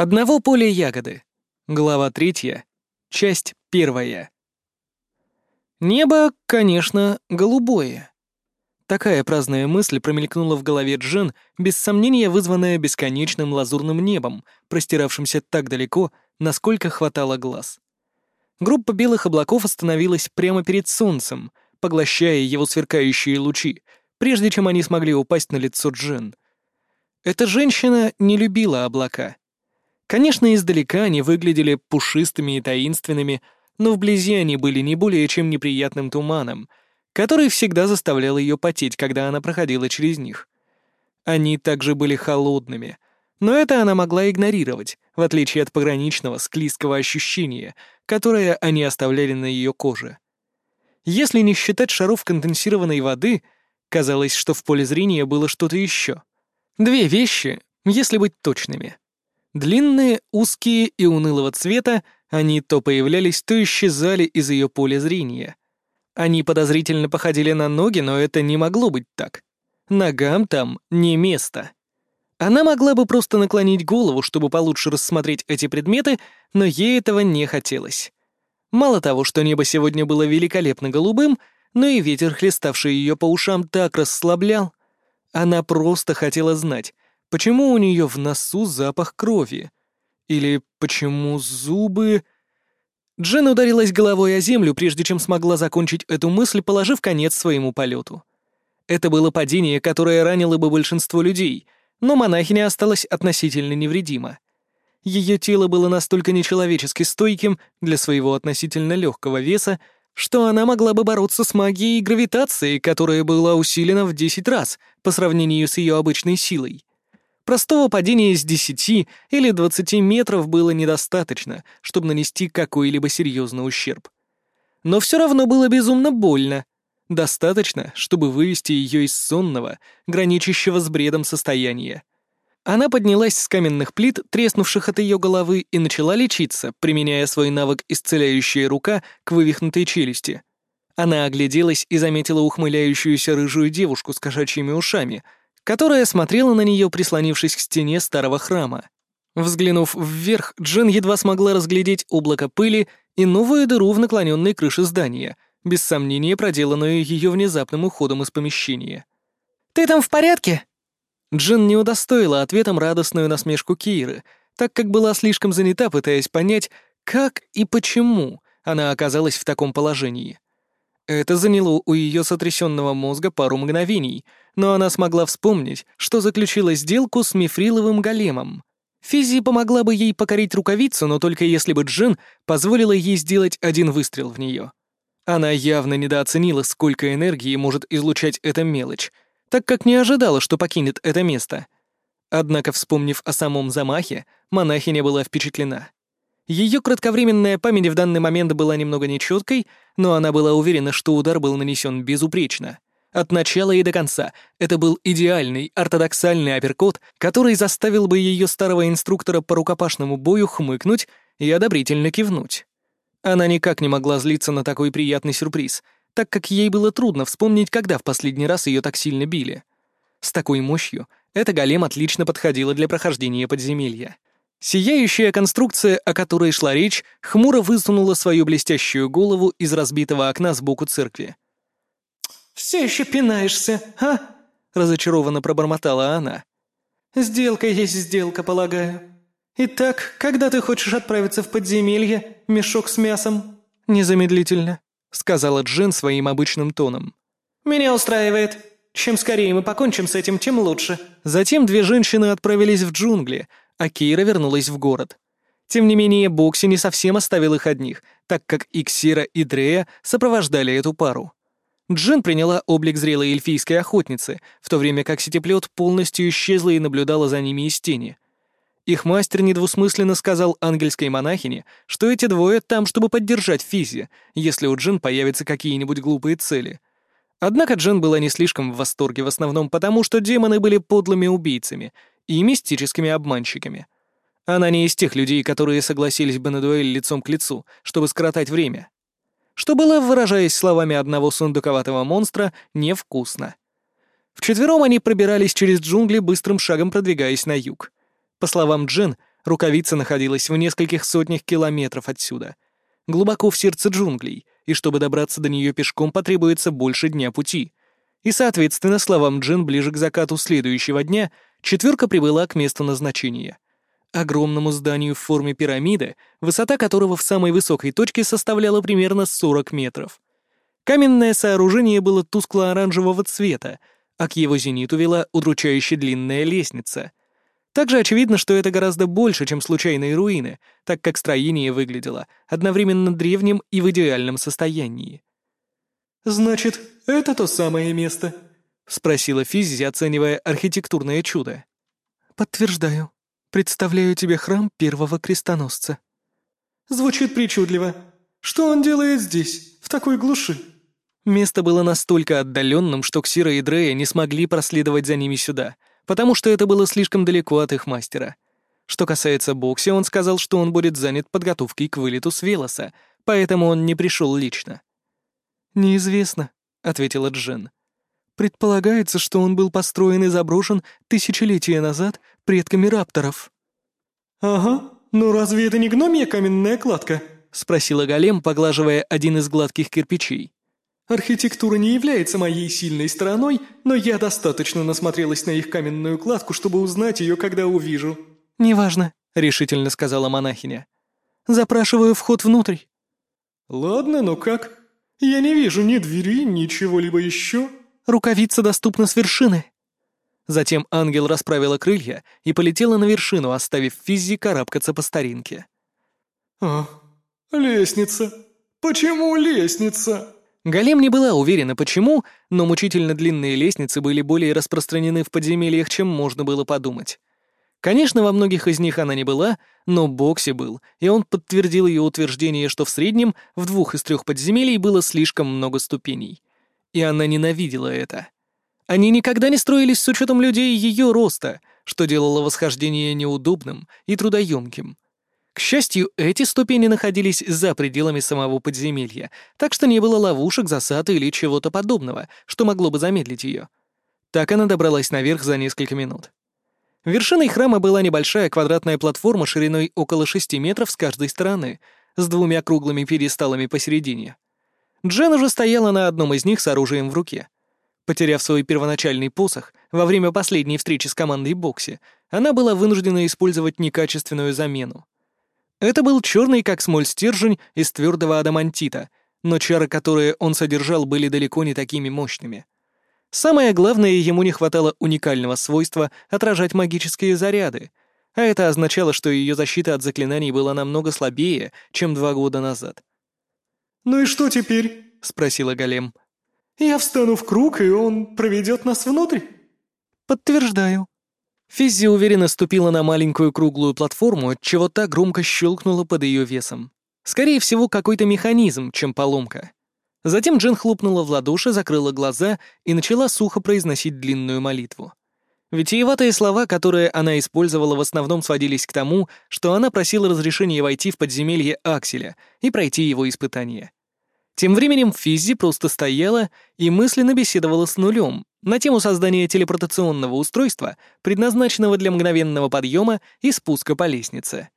Одного поля ягоды. Глава третья. Часть первая. Небо, конечно, голубое. Такая праздная мысль промелькнула в голове Джен, без сомнения вызванная бесконечным лазурным небом, простиравшимся так далеко, насколько хватало глаз. Группа белых облаков остановилась прямо перед солнцем, поглощая его сверкающие лучи, прежде чем они смогли упасть на лицо Джен. Эта женщина не любила облака. Конечно, издалека они выглядели пушистыми и таинственными, но вблизи они были не более чем неприятным туманом, который всегда заставлял ее потеть, когда она проходила через них. Они также были холодными, но это она могла игнорировать, в отличие от пограничного склизкого ощущения, которое они оставляли на ее коже. Если не считать шаров конденсированной воды, казалось, что в поле зрения было что-то еще. Две вещи, если быть точными. Длинные, узкие и унылого цвета, они то появлялись, то исчезали из ее поля зрения. Они подозрительно походили на ноги, но это не могло быть так. Ногам там не место. Она могла бы просто наклонить голову, чтобы получше рассмотреть эти предметы, но ей этого не хотелось. Мало того, что небо сегодня было великолепно голубым, но и ветер, хлеставший ее по ушам, так расслаблял. Она просто хотела знать, почему у нее в носу запах крови. Или почему зубы... Джен ударилась головой о землю, прежде чем смогла закончить эту мысль, положив конец своему полету. Это было падение, которое ранило бы большинство людей — но монахиня осталась относительно невредима. Ее тело было настолько нечеловечески стойким для своего относительно легкого веса, что она могла бы бороться с магией гравитации, которая была усилена в 10 раз по сравнению с ее обычной силой. Простого падения с 10 или 20 метров было недостаточно, чтобы нанести какой-либо серьезный ущерб. Но все равно было безумно больно, Достаточно, чтобы вывести ее из сонного, граничащего с бредом состояния. Она поднялась с каменных плит, треснувших от ее головы, и начала лечиться, применяя свой навык «исцеляющая рука» к вывихнутой челюсти. Она огляделась и заметила ухмыляющуюся рыжую девушку с кошачьими ушами, которая смотрела на нее, прислонившись к стене старого храма. Взглянув вверх, Джен едва смогла разглядеть облако пыли и новую дыру в наклоненной крыше здания — без сомнения проделанную ее внезапным уходом из помещения. «Ты там в порядке?» Джин не удостоила ответом радостную насмешку Киры, так как была слишком занята, пытаясь понять, как и почему она оказалась в таком положении. Это заняло у ее сотрясенного мозга пару мгновений, но она смогла вспомнить, что заключила сделку с мифриловым големом. Физи помогла бы ей покорить рукавицу, но только если бы Джин позволила ей сделать один выстрел в нее. Она явно недооценила, сколько энергии может излучать эта мелочь, так как не ожидала, что покинет это место. Однако, вспомнив о самом замахе, монахиня была впечатлена. Ее кратковременная память в данный момент была немного нечеткой, но она была уверена, что удар был нанесен безупречно. От начала и до конца это был идеальный, ортодоксальный апперкот, который заставил бы ее старого инструктора по рукопашному бою хмыкнуть и одобрительно кивнуть. Она никак не могла злиться на такой приятный сюрприз, так как ей было трудно вспомнить, когда в последний раз ее так сильно били. С такой мощью эта голем отлично подходила для прохождения подземелья. Сияющая конструкция, о которой шла речь, хмуро высунула свою блестящую голову из разбитого окна сбоку церкви. «Все еще пинаешься, а?» — разочарованно пробормотала она. «Сделка есть сделка, полагаю. «Итак, когда ты хочешь отправиться в подземелье, мешок с мясом?» «Незамедлительно», — сказала Джин своим обычным тоном. «Меня устраивает. Чем скорее мы покончим с этим, тем лучше». Затем две женщины отправились в джунгли, а Кира вернулась в город. Тем не менее, Бокси не совсем оставил их одних, так как Иксира и Дрея сопровождали эту пару. Джин приняла облик зрелой эльфийской охотницы, в то время как сетеплет полностью исчезла и наблюдала за ними из тени — их мастер недвусмысленно сказал ангельской монахине, что эти двое там, чтобы поддержать Физи, если у Джин появятся какие-нибудь глупые цели. Однако Джин была не слишком в восторге, в основном потому, что демоны были подлыми убийцами и мистическими обманщиками. Она не из тех людей, которые согласились бы на дуэль лицом к лицу, чтобы скоротать время. Что было, выражаясь словами одного сундуковатого монстра, невкусно. Вчетвером они пробирались через джунгли, быстрым шагом продвигаясь на юг. По словам Джин, Рукавица находилась в нескольких сотнях километров отсюда, глубоко в сердце джунглей, и чтобы добраться до нее пешком потребуется больше дня пути. И, соответственно, словам Джин, ближе к закату следующего дня четверка прибыла к месту назначения. Огромному зданию в форме пирамиды, высота которого в самой высокой точке составляла примерно 40 метров. Каменное сооружение было тускло-оранжевого цвета, а к его зениту вела удручающе длинная лестница. Также очевидно, что это гораздо больше, чем случайные руины, так как строение выглядело одновременно древним и в идеальном состоянии. «Значит, это то самое место?» — спросила Физзи, оценивая архитектурное чудо. «Подтверждаю. Представляю тебе храм первого крестоносца». «Звучит причудливо. Что он делает здесь, в такой глуши?» Место было настолько отдаленным, что Ксира и Дрея не смогли проследовать за ними сюда, потому что это было слишком далеко от их мастера. Что касается Бокси, он сказал, что он будет занят подготовкой к вылету с Велоса, поэтому он не пришел лично. «Неизвестно», — ответила Джен. «Предполагается, что он был построен и заброшен тысячелетия назад предками рапторов». «Ага, ну разве это не гномья каменная кладка?» — спросила Голем, поглаживая один из гладких кирпичей. Архитектура не является моей сильной стороной, но я достаточно насмотрелась на их каменную кладку, чтобы узнать ее, когда увижу». «Неважно», — решительно сказала монахиня. «Запрашиваю вход внутрь». «Ладно, но как? Я не вижу ни двери, ни чего-либо еще». «Рукавица доступна с вершины». Затем ангел расправила крылья и полетела на вершину, оставив Физзи карабкаться по старинке. «А, лестница. Почему лестница?» Голем не была уверена, почему, но мучительно длинные лестницы были более распространены в подземельях, чем можно было подумать. Конечно, во многих из них она не была, но Бокси был, и он подтвердил ее утверждение, что в среднем в двух из трех подземелий было слишком много ступеней. И она ненавидела это. Они никогда не строились с учетом людей ее роста, что делало восхождение неудобным и трудоемким — к счастью, эти ступени находились за пределами самого подземелья, так что не было ловушек, засад или чего-то подобного, что могло бы замедлить ее. Так она добралась наверх за несколько минут. Вершиной храма была небольшая квадратная платформа шириной около 6 метров с каждой стороны, с двумя круглыми пересталами посередине. Джен уже стояла на одном из них с оружием в руке. Потеряв свой первоначальный посох во время последней встречи с командой Бокси, она была вынуждена использовать некачественную замену. Это был черный как смоль стержень из твердого адамантита, но чары, которые он содержал, были далеко не такими мощными. Самое главное, ему не хватало уникального свойства отражать магические заряды, а это означало, что ее защита от заклинаний была намного слабее, чем два года назад. «Ну и что теперь?» — спросила Голем. «Я встану в круг, и он проведет нас внутрь?» «Подтверждаю», Физзи уверенно ступила на маленькую круглую платформу, чего та громко щелкнула под ее весом. Скорее всего, какой-то механизм, чем поломка. Затем Джен хлопнула в ладоши, закрыла глаза и начала сухо произносить длинную молитву. Витиеватые слова, которые она использовала, в основном сводились к тому, что она просила разрешения войти в подземелье Акселя и пройти его испытание. Тем временем Физзи просто стояла и мысленно беседовала с нулем на тему создания телепортационного устройства, предназначенного для мгновенного подъема и спуска по лестнице.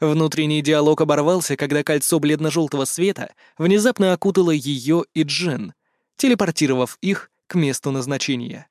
Внутренний диалог оборвался, когда кольцо бледно-желтого света внезапно окутало ее и Джен, телепортировав их к месту назначения.